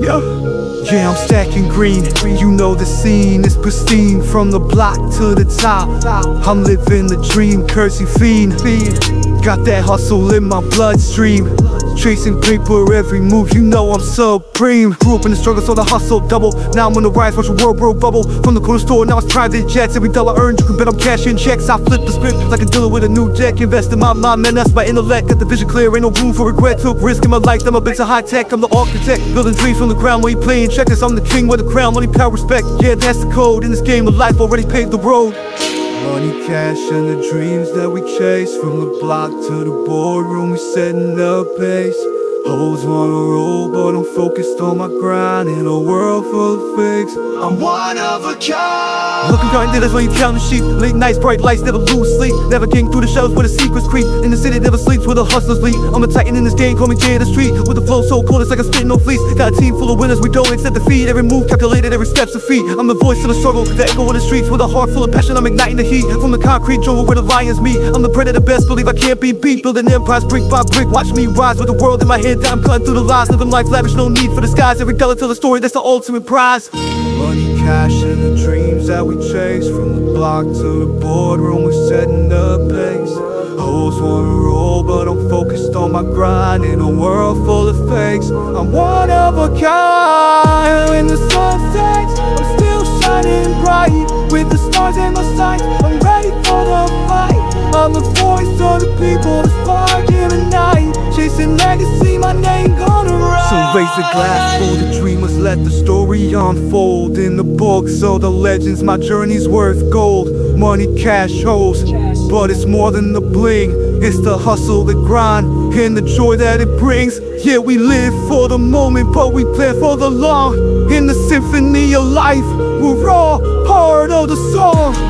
Yeah. Yeah, I'm stacking green. You know the scene is pristine from the block to the top. I'm living the dream, cursing fiend. Got that hustle in my bloodstream. Chasing paper every move, you know I'm supreme. Grew up in the struggle, so the hustle double. Now I'm on the rise, watch the world bubble. From the corner store, now it's private jets. Every dollar earned, you can bet I'm cashing checks. I flip the script like a dealer with a new deck. Invest in my mind, man, that's my intellect. Got the vision clear, ain't no room for regret. Took risk in my life, I'm a bit of high tech. I'm the architect, building dreams from the ground. When you playing checkers, I'm the king with the crown. Money, power, respect. Yeah, that's the code. In this game of life, already paved the road. Money, cash, and the dreams that we chase. From the block to the boardroom, we setting the pace Hoes wanna roll, but I'm focused on my grind In a world full of fakes. I'm one of a kind. Looking grind that's when you count the sheep? Late nights, bright lights, never lose sleep. Never king through the shells where the secrets creep. In the city, never sleeps where the hustlers lead I'm a titan in this game, call me Jay the street. With a flow so cold, it's like a spitting no fleece. Got a team full of winners, we don't accept defeat. Every move calculated, every step's a feat. I'm the voice of the struggle, the echo of the streets. With a heart full of passion, I'm igniting the heat. From the concrete jungle where the lions meet. I'm the predator, best believe I can't be beat. Building empires brick by brick, watch me rise With the world in my head, I'm cutting through the lies Living life lavish, no need for disguise. Every dollar tell a story, that's the ultimate prize. Money, cash, and the dreams that we chase. From the block to the boardroom, we're setting the pace. Hoes wanna roll, but I'm focused on my grind. In a world full of fakes I'm one of a kind. When the sun sets, I'm still shining bright. With the stars in my sight, I'm ready for the fight. I'm the voice of the people, the spark The glass full the dreamers, let the story unfold. In the books of the legends, my journey's worth gold. Money, cash, hoes, but it's more than the bling. It's the hustle, the grind, and the joy that it brings. Yeah, we live for the moment, but we plan for the long. In the symphony of life, of We're all part of the song